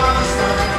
Pakistan.